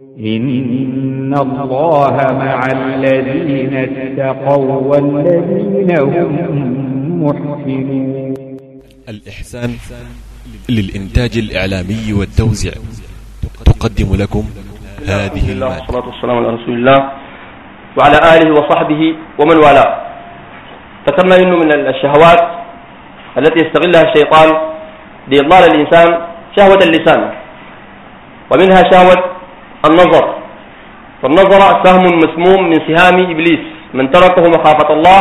إن الله مع الذين اتقوا والذين هم محسنون الإحسان للإنتاج الإعلامي والتوزيع. تقدم لكم هذه الله المادة. والصلاة والسلام على رسول الله وعلى آله وصحبه ومن والاه. ذكرنا أنه من الشهوات التي يستغلها الشيطان لإضلال الإنسان شهوة اللسان ومنها شهوة النظر. والنظر سهم مسموم من سهام إبليس. من تركه مخافة الله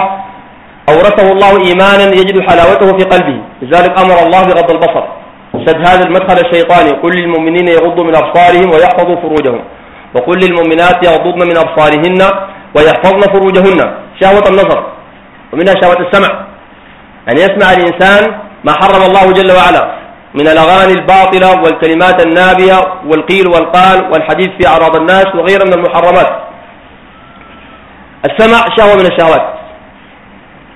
أورثه الله إيمانا يجد حلاوته في قلبه. لذلك أمر الله بغض البصر. سد هذا المدخل الشيطاني. قل للمؤمنين يغضوا من أبصارهم ويحفظوا فروجهم. وقل للمؤمنات يغضضن من أبصارهن ويحفظن فروجهن. شهوة النظر. ومنها شهوة السمع. أن يسمع الإنسان ما حرم الله جل وعلا. من الأغاني الباطلة والكلمات النابية والقيل والقال والحديث في أعراض الناس وغيرها من المحرمات. السمع شهوة من الشهوات.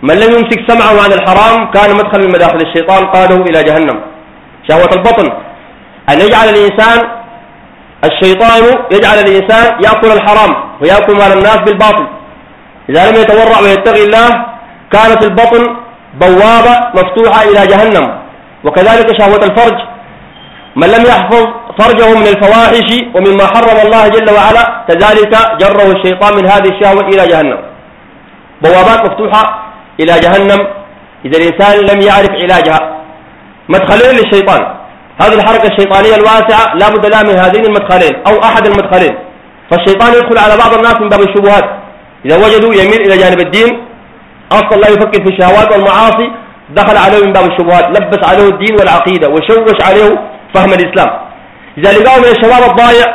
من لم يمسك سمعه عن الحرام كان مدخل من مداخل الشيطان قاده إلى جهنم. شهوة البطن. أن يجعل الإنسان الشيطان يجعل الإنسان يأكل الحرام ويأكل مال الناس بالباطل. إذا لم يتورع ويتقي الله كانت البطن بوابة مفتوحة إلى جهنم. وكذلك شهوة الفرج. من لم يحفظ فرجه من الفواحش ومما حرم الله جل وعلا كذلك جره الشيطان من هذه الشهوة إلى جهنم. بوابات مفتوحة إلى جهنم. إذا الإنسان لم يعرف علاجها. مدخلين للشيطان. هذه الحركة الشيطانية الواسعة لا بد لها من هذين المدخلين أو أحد المدخلين. فالشيطان يدخل على بعض الناس من باب الشبهات. إذا وجدوا يميل إلى جانب الدين أصلا لا يفكر في الشهوات والمعاصي دخل عليه من باب الشبهات لبس عليه الدين والعقيدة وشوش عليه فهم الإسلام. إذا لقاه من الشباب الضايع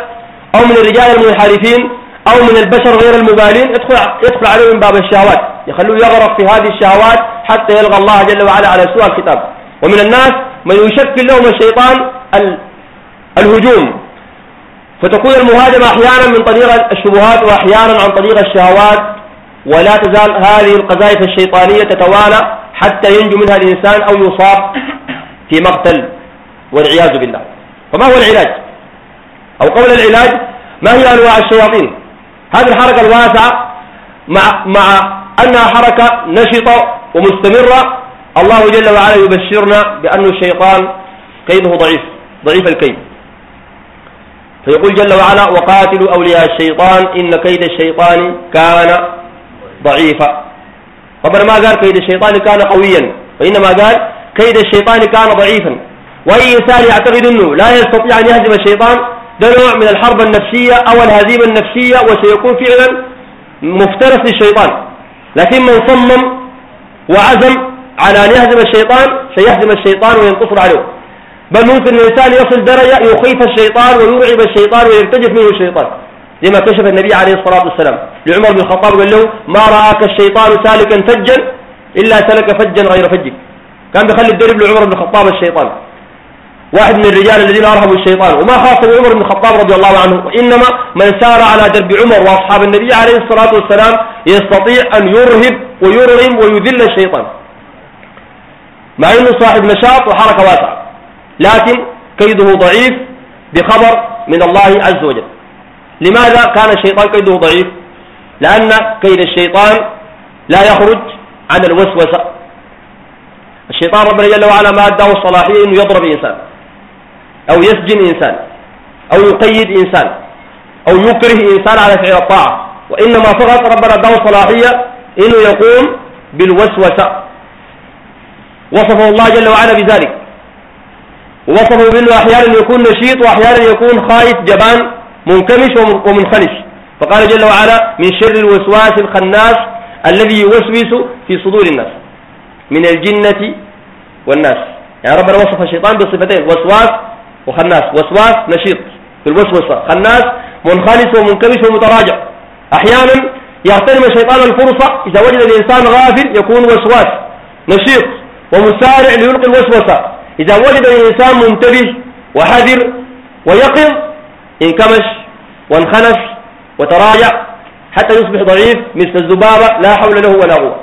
أو من الرجال المنحرفين أو من البشر غير المبالين يدخل, يدخل عليه من باب الشهوات. يخلوه يغرق في هذه الشهوات حتى يلقى الله جل وعلا على سوء الكتاب. ومن الناس من يشكل لهم الشيطان ال... الهجوم. فتكون المهاجمة أحيانا من طريق الشبهات وأحيانا عن طريق الشهوات ولا تزال هذه القذائف الشيطانية تتوالى حتى ينجو منها الإنسان أو يصاب في مقتل والعياذ بالله. فما هو العلاج؟ أو قول العلاج ما هي أنواع الشياطين؟ هذه الحركة الواسعة مع, مع أنها حركة نشطة ومستمرة. الله جل وعلا يبشرنا بأن الشيطان كيده ضعيف ضعيف الكيد. فيقول جل وعلا وقاتلوا أولياء الشيطان إن كيد الشيطان كان ضعيفا. طبعا ما قال كيد الشيطان كان قويا وإنما قال كيد الشيطان كان ضعيفا. وأي إنسان يعتقد أنه لا يستطيع أن يهزم الشيطان ده نوع من الحرب النفسية أو الهزيمة النفسية وسيكون فعلا مفترس للشيطان. لكن من صمم وعزم على أن يهزم الشيطان سيهزم الشيطان وينتصر عليه. بل ممكن الإنسان يصل درجة يخيف الشيطان ويرعب الشيطان ويرتجف منه الشيطان. زي ما كشف النبي عليه الصلاة والسلام. لعمر بن الخطاب قال له ما رآك الشيطان سالكا فجا إلا سلك فجا غير فجك. كان بيخلي الدرب لعمر بن الخطاب الشيطان. واحد من الرجال الذين أرهبوا الشيطان. وما خاصه عمر بن الخطاب رضي الله عنه. وإنما من سار على درب عمر وأصحاب النبي عليه الصلاة والسلام يستطيع أن يرهب ويرغم ويذل الشيطان. مع أنه صاحب نشاط وحركة واسعة. لكن كيده ضعيف بخبر من الله عز وجل. لماذا كان الشيطان كيده ضعيف؟ لأن كيد الشيطان لا يخرج عن الوسوسة. الشيطان ربنا جل وعلا ما أداه الصلاحية أنه يضرب إنسان أو يسجن إنسان أو يقيد إنسان أو يكره إنسان على فعل الطاعة. وإنما فقط ربنا أداه الصلاحية أنه يقوم بالوسوسة. وصفه الله جل وعلا بذلك. ووصفه بأنه أحيانا يكون نشيط وأحيانا يكون خايف جبان. منكمش ومنخنش. فقال جل وعلا من شر الوسواس الخناس الذي يوسوس في صدور الناس من الجنة والناس. يعني ربنا وصف الشيطان بصفتين وسواس وخناس. وسواس نشيط. في الوسوسة خناس منخنس ومنكمش ومتراجع. أحيانا يغتنم الشيطان الفرصة إذا وجد الإنسان غافل يكون وسواس نشيط ومسارع ليلقي الوسوسة. إذا وجد الإنسان منتبه وحذر ويقظ انكمش. وانخنس وتراجع حتى يصبح ضعيف مثل الذبابة لا حول له ولا قوة.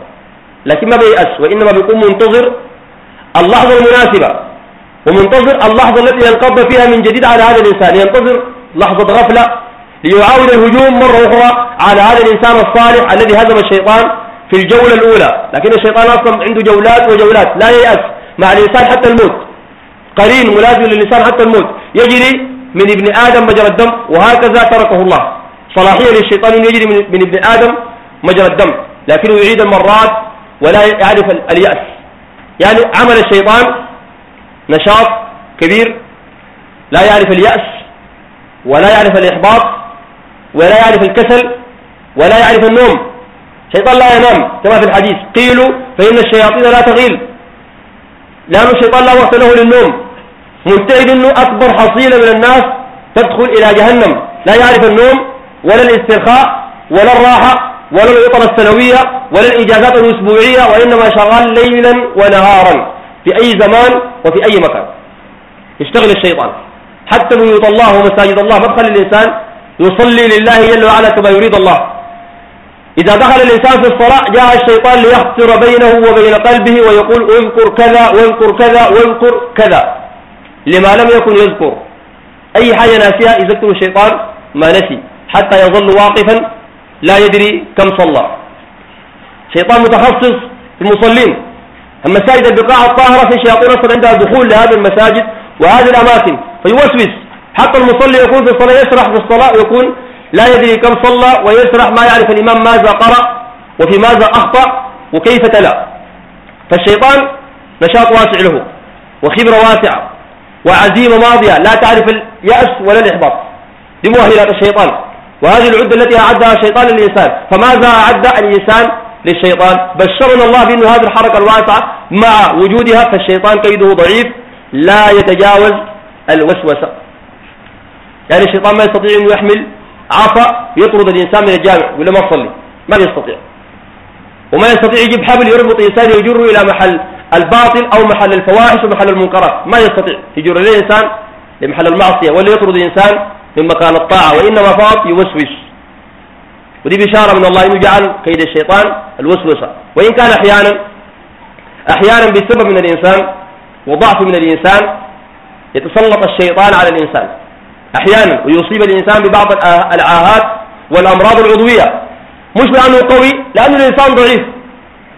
لكن ما بيأس وإنما بيكون منتظر اللحظة المناسبة. ومنتظر اللحظة التي ينقض فيها من جديد على هذا الإنسان. ينتظر لحظة غفلة ليعاود الهجوم مرة أخرى على هذا الإنسان الصالح الذي هزم الشيطان في الجولة الأولى. لكن الشيطان أصلا عنده جولات وجولات. لا ييأس مع الإنسان حتى الموت. قرين ملازم للإنسان حتى الموت. يجري من ابن آدم مجرى الدم وهكذا تركه الله. صلاحية للشيطان أن يجري من ابن آدم مجرى الدم لكنه يعيد المرات ولا يعرف اليأس. يعني عمل الشيطان نشاط كبير لا يعرف اليأس ولا يعرف الإحباط ولا يعرف الكسل ولا يعرف النوم. الشيطان لا ينام كما في الحديث. قيلوا فإن الشياطين لا تغيل. لأن الشيطان لا وقت له للنوم. مجتهد أنه أكبر حصيلة من الناس تدخل إلى جهنم. لا يعرف النوم ولا الاسترخاء ولا الراحة ولا العطلة السنوية ولا الإجازات الأسبوعية وإنما شغال ليلا ونهارا في أي زمان وفي أي مكان. يشتغل الشيطان. حتى بيوت الله ومساجد الله مدخل الإنسان يصلي لله جل وعلا كما يريد الله. إذا دخل الإنسان في الصلاة جاء الشيطان ليخسر بينه وبين قلبه ويقول اذكر كذا واذكر كذا واذكر كذا. لما لم يكن يذكر أي حاجة ناسيها يذكر الشيطان ما نسي حتى يظل واقفا لا يدري كم صلى. شيطان متخصص في المصلين. المساجد البقاع الطاهرة في شياطين أصلا عندها دخول لهذه المساجد وهذه الأماكن فيوسوس حتى المصلي يكون في الصلاة يسرح في الصلاة ويكون لا يدري كم صلى ويسرح ما يعرف الإمام ماذا قرأ وفي ماذا أخطأ وكيف تلا. فالشيطان نشاط واسع له وخبرة واسعة. وعزيمة ماضية لا تعرف اليأس ولا الإحباط. دي مؤهلات الشيطان. وهذه العدة التي أعدها الشيطان للإنسان. فماذا أعد الإنسان للشيطان؟ بشرنا الله بأن هذه الحركة الواسعة مع وجودها فالشيطان كيده ضعيف لا يتجاوز الوسوسة. يعني الشيطان ما يستطيع أن يحمل عصا يطرد الإنسان من الجامع ولا ما تصلي ما يستطيع. وما يستطيع يجيب حبل يربط إنسان يجره إلى محل الباطل أو محل الفواحش ومحل المنكرات. ما يستطيع. يجر الإنسان لمحل المعصية ولا يطرد الإنسان من مكان الطاعة وإنما فقط يوسوس. ودي بشارة من الله إنه جعل كيد الشيطان الوسوسة. وإن كان أحيانا أحيانا بسبب من الإنسان وضعف من الإنسان يتسلط الشيطان على الإنسان. أحيانا ويصيب الإنسان ببعض العاهات والأمراض العضوية. مش لأنه قوي لأن الإنسان ضعيف.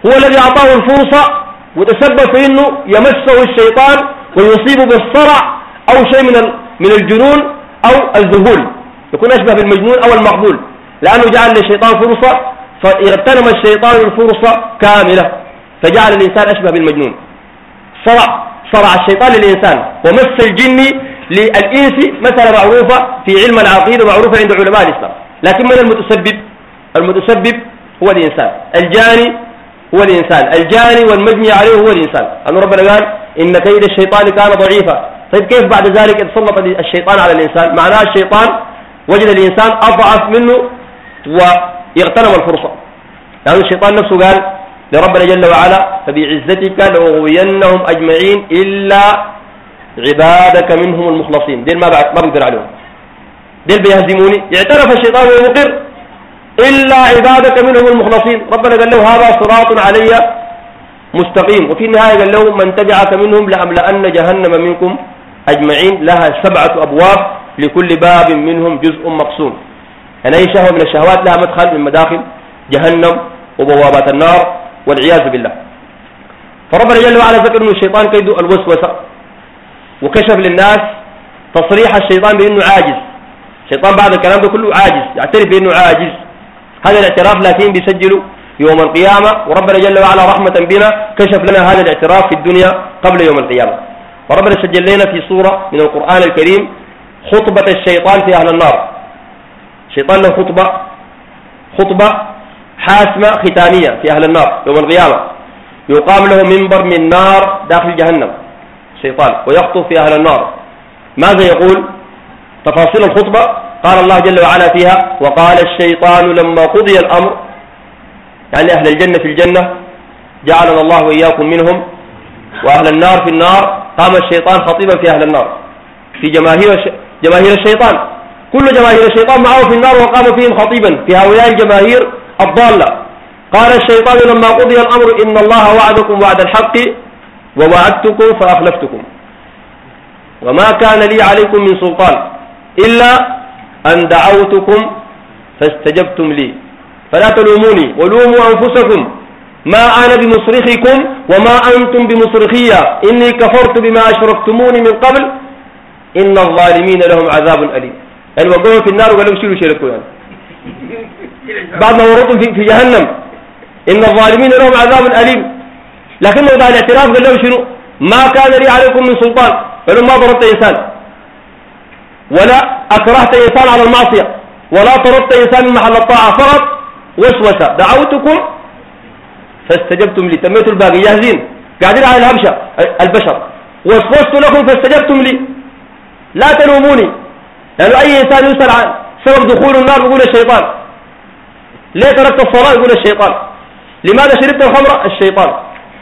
هو الذي أعطاه الفرصة وتسبب في أنه يمسه الشيطان ويصيبه بالصرع أو شيء من من الجنون أو الذهول. يكون أشبه بالمجنون أو المقبول. لأنه جعل للشيطان فرصة فاغتنم الشيطان الفرصة كاملة فجعل الإنسان أشبه بالمجنون. صرع صرع الشيطان للإنسان. ومس الجن للإنس مسألة معروفة في علم العقيدة معروفة عند علماء الإسلام. لكن من المتسبب؟ المتسبب هو الإنسان. الجاني هو الإنسان. الجاني والمجني عليه هو الإنسان. أن ربنا قال إن كيد الشيطان كان ضعيفا. طيب كيف بعد ذلك يتسلط الشيطان على الإنسان؟ معناه الشيطان وجد الإنسان أضعف منه ويغتنم الفرصة. لأن يعني الشيطان نفسه قال لربنا جل وعلا فبعزتك لأغوينهم أجمعين إلا عبادك منهم المخلصين. دين ما ما بقدر عليهم. دين بيهزموني. اعترف الشيطان ويقر إلا عبادك منهم المخلصين. ربنا قال له هذا صراط علي مستقيم. وفي النهاية قال له من تبعك منهم لأملأن جهنم منكم أجمعين. لها سبعة أبواب لكل باب منهم جزء مقسوم. يعني أي شهوة من الشهوات؟ لها مدخل من مداخل جهنم وبوابات النار والعياذ بالله. فربنا جل وعلا ذكر أن الشيطان كيد الوسوسة. وكشف للناس تصريح الشيطان بأنه عاجز. الشيطان بعد الكلام ده كله عاجز. يعترف بأنه عاجز. هذا الاعتراف لكن بيسجله يوم القيامة. وربنا جل وعلا رحمة بنا كشف لنا هذا الاعتراف في الدنيا قبل يوم القيامة. وربنا سجل لنا في سورة من القرآن الكريم خطبة الشيطان في أهل النار. الشيطان له خطبة خطبة حاسمة ختامية في أهل النار يوم القيامة. يقام له منبر من نار داخل جهنم الشيطان ويخطب في أهل النار. ماذا يقول؟ تفاصيل الخطبة. قال الله جل وعلا فيها وقال الشيطان لما قضي الأمر يعني أهل الجنة في الجنة جعلنا الله وإياكم منهم وأهل النار في النار قام الشيطان خطيبا في أهل النار في جماهير جماهير الشيطان كل جماهير الشيطان معه في النار وقام فيهم خطيبا في هؤلاء الجماهير الضالة. قال الشيطان لما قضي الأمر إن الله وعدكم وعد الحق ووعدتكم فأخلفتكم. وما كان لي عليكم من سلطان إلا أن دعوتكم فاستجبتم لي. فلا تلوموني ولوموا أنفسكم. ما أنا بمصرخكم وما أنتم بمصرخية. إني كفرت بما أشركتموني من قبل. إن الظالمين لهم عذاب أليم. يعني وقوم في النار وقالوا شيلوا شيلكوا يعني. بعد ما ورطوا في, جهنم. إن الظالمين لهم عذاب أليم. لكن بعد الاعتراف قال له شنو؟ ما كان لي عليكم من سلطان. قالوا ما ضربت إنسان. ولا أكرهت إنسان على المعصية ولا طردت إنسان من محل الطاعة فقط وسوسة دعوتكم فاستجبتم لي. تميتوا الباقي. جاهزين قاعدين على الهبشة البشر. وسوست لكم فاستجبتم لي. لا تلوموني. لأنه أي إنسان يسأل عن سبب دخول النار يقول الشيطان. ليه تركت الصلاة؟ يقول الشيطان. لماذا شربت الخمر؟ الشيطان.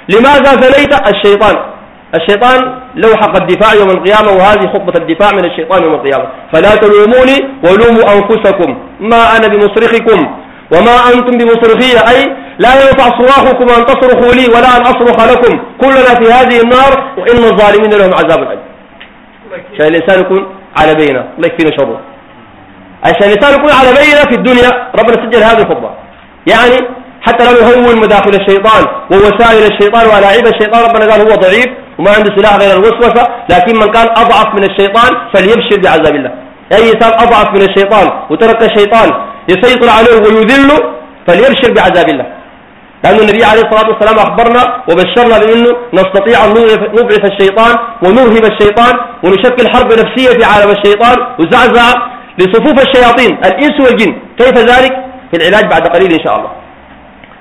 لماذا زنيت؟ الشيطان. الشيطان له حق الدفاع يوم القيامة وهذه خطبة الدفاع من الشيطان يوم القيامة. فلا تلوموني ولوموا أنفسكم. ما أنا بمصرخكم وما أنتم بمصرخية أي لا ينفع صراخكم أن تصرخوا لي ولا أن أصرخ لكم. كلنا في هذه النار وإن الظالمين لهم عذاب أليم. عشان الإنسان يكون على بينة الله يكفينا شره. عشان الإنسان يكون على بينة في الدنيا ربنا سجل هذه الخطبة. يعني حتى لو يهون مداخل الشيطان ووسائل الشيطان ولاعب الشيطان ربنا قال هو ضعيف. وما عنده سلاح غير الوسوسة لكن من كان أضعف من الشيطان فليبشر بعذاب الله. أي إنسان أضعف من الشيطان وترك الشيطان يسيطر عليه ويذله فليبشر بعذاب الله. لأن النبي عليه الصلاة والسلام أخبرنا وبشرنا بأنه نستطيع أن نبعث الشيطان ونرهب الشيطان ونشكل حرب نفسية في عالم الشيطان وزعزع لصفوف الشياطين الإنس والجن. كيف ذلك؟ في العلاج بعد قليل إن شاء الله.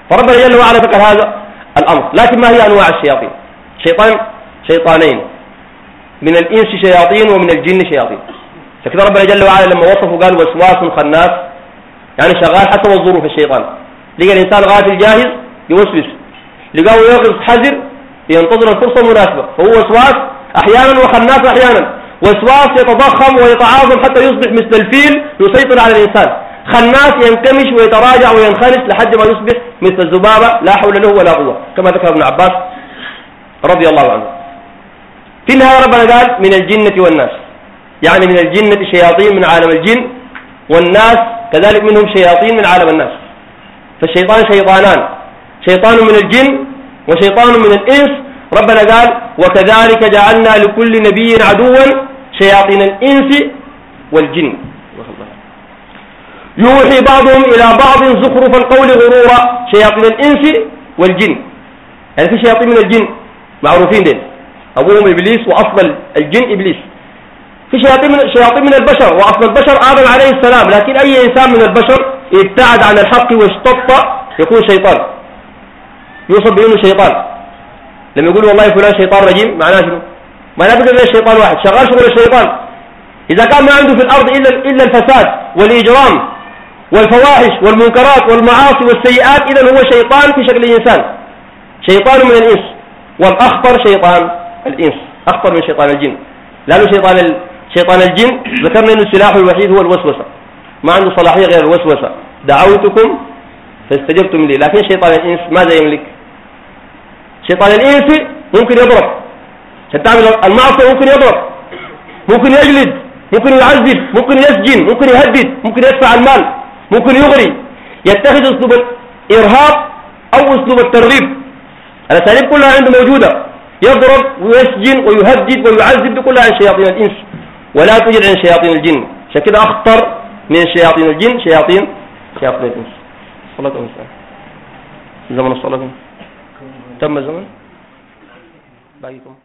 فربنا جل وعلا ذكر هذا الأمر لكن ما هي أنواع الشياطين؟ شيطان شيطانين. من الإنس شياطين ومن الجن شياطين. فكذا ربنا جل وعلا لما وصفه قال وسواس خناس. يعني شغال حسب الظروف الشيطان. لقى الإنسان غافل جاهز يوسوس. لقاه يوقف حذر ينتظر الفرصة المناسبة. فهو وسواس أحيانا وخناس أحيانا. وسواس يتضخم ويتعاظم حتى يصبح مثل الفيل يسيطر على الإنسان. خناس ينكمش ويتراجع وينخنس لحد ما يصبح مثل الذبابة لا حول له ولا قوة. كما ذكر ابن عباس رضي الله عنه. في النهاية ربنا؟ قال من الجنة والناس. يعني من الجنة شياطين من عالم الجن والناس كذلك منهم شياطين من عالم الناس. فالشيطان شيطانان. شيطان من الجن وشيطان من الإنس. ربنا قال وكذلك جعلنا لكل نبي عدوا شياطين الإنس والجن. يوحي بعضهم إلى بعض زخرف القول غرورا. شياطين الإنس والجن. يعني في شياطين من الجن معروفين دين أبوهم إبليس وأصل الجن إبليس. في شياطين من, شياطين من البشر وأصل البشر آدم عليه السلام. لكن أي إنسان من البشر ابتعد عن الحق واشتط يكون شيطان. يوصف بأنه شيطان. لما يقول والله فلان شيطان رجيم معناه شنو؟ معناه بقى الشيطان واحد. شغال شغل الشيطان. إذا كان ما عنده في الأرض إلا إلا الفساد والإجرام والفواحش والمنكرات والمعاصي والسيئات إذا هو شيطان في شكل الإنسان شيطان من الإنس. والأخطر شيطان. الإنس أخطر من شيطان الجن. لأنه شيطان شيطان الجن ذكرنا أن السلاح الوحيد هو الوسوسة. ما عنده صلاحية غير الوسوسة. دعوتكم فاستجبتم لي. لكن شيطان الإنس ماذا يملك؟ شيطان الإنس ممكن يضرب. عشان تعمل المعصية ممكن يضرب. ممكن يجلد ممكن يعذب ممكن يسجن ممكن يهدد ممكن يدفع المال ممكن يغري. يتخذ أسلوب الإرهاب أو أسلوب الترغيب. الأساليب كلها عنده موجودة. يضرب ويسجن ويهدد ويعذب كلها عن شياطين الإنس. ولا توجد عن شياطين الجن. عشان كده أخطر من شياطين الجن شياطين شياطين الإنس. صلاة والسلام زمن الصلاة. تم الزمن باقيكم